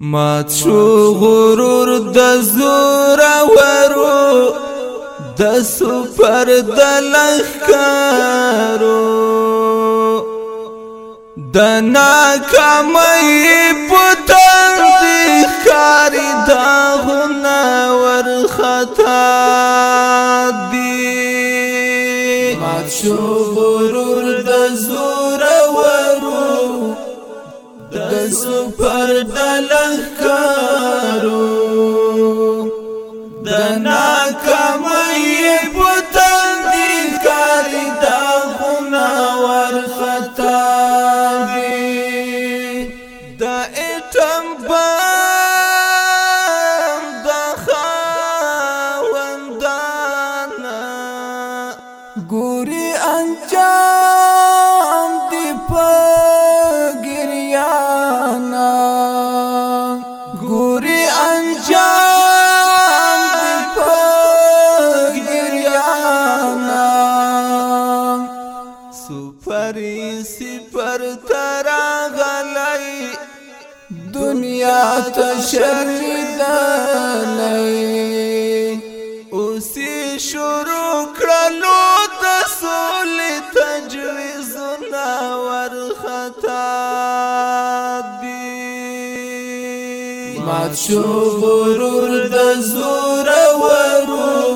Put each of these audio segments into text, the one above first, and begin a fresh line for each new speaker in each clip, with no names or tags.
مات شو غرور د زور ورو د سپر د لخکارو د ناکامي پتن دي خاري دا غنا ور خطا دي مات شو ګوري انجام دی پګریانا ګوري انجام دی پګریانا سپری سپر تر غلای دنیا ته شر مات شو غرور د زور ورو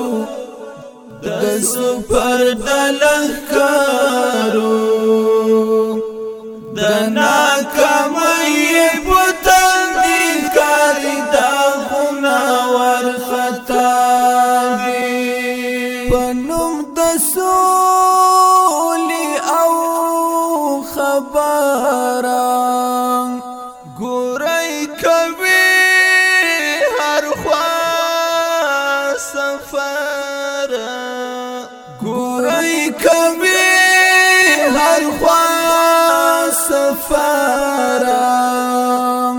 د سپر د لخرو د ناکام یې بوتل دي کار دا غنا ور خطا دي پنوم د سولي او خبر کوي هر خوا سفارم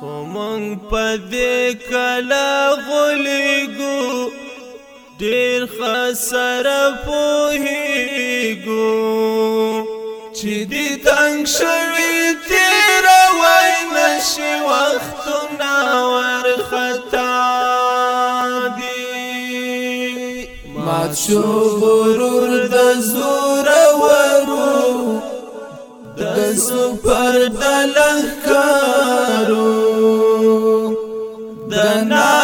خو مونږ په دې کله غولېږو ډېر ښه سره پوهېږو چې دې تنګ شوي تېروی نشي وختونه ورخطا دي مات شو غرور زور ورو د سپر د لخرو د نا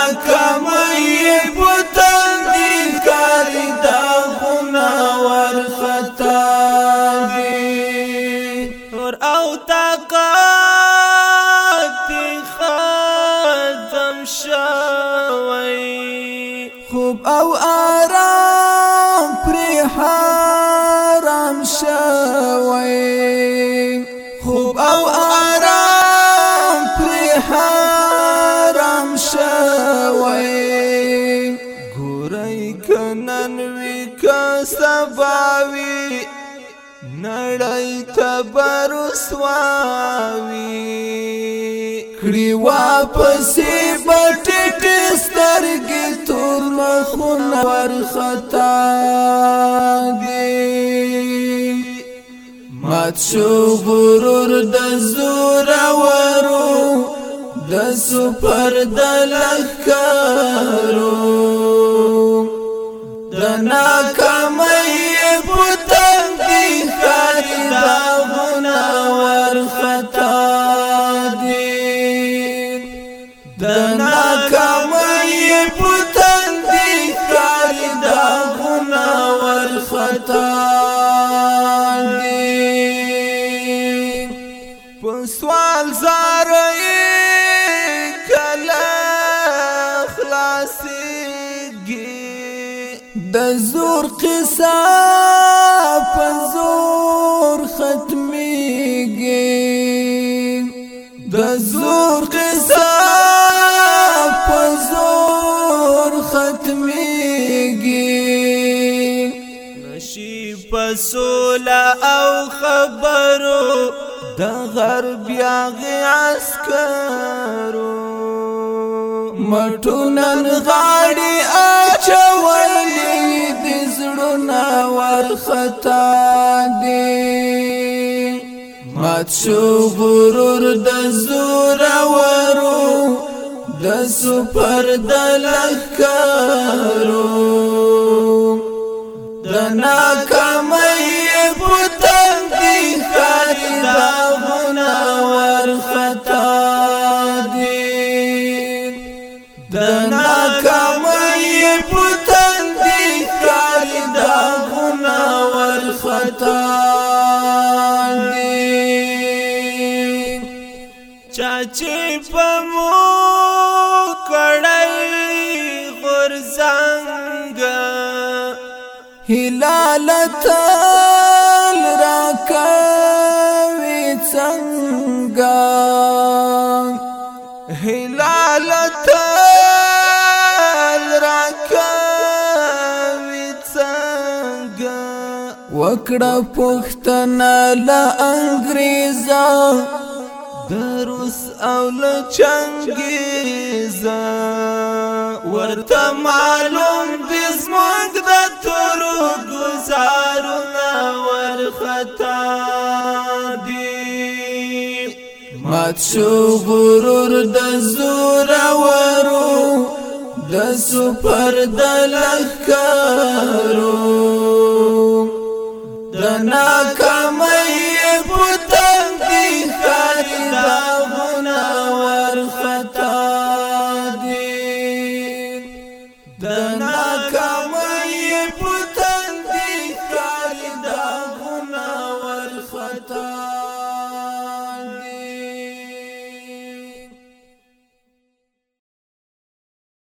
خوب او آرام پری حرام شوی گورای کنن وی کسباوی نړۍ تبر سواوی کړي واپسې بټټ سترګې تور مخون ورختا مات شو غرور د زور ورو د سپر د لخرو د نا د زور قصه په زور ختميږي د زور قصه په زور ختميږي نشي په سولا او خبرو د غرب یا عسکرو مټونن غاړي اچوي ورختا دی مات شو غرور د زور ورو د سپر د لکارو د ناک هلال تل راکوي څنګه هلال تل راکوي څنګه وکړه پښتنه لا انګريزان دروس او لچنګي ز ورته معلوم دې زموږ د تورو گزارو ور خطا دي مات شو غرور د زور ورو د سپر د لخرو د ناک